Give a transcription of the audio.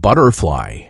butterfly.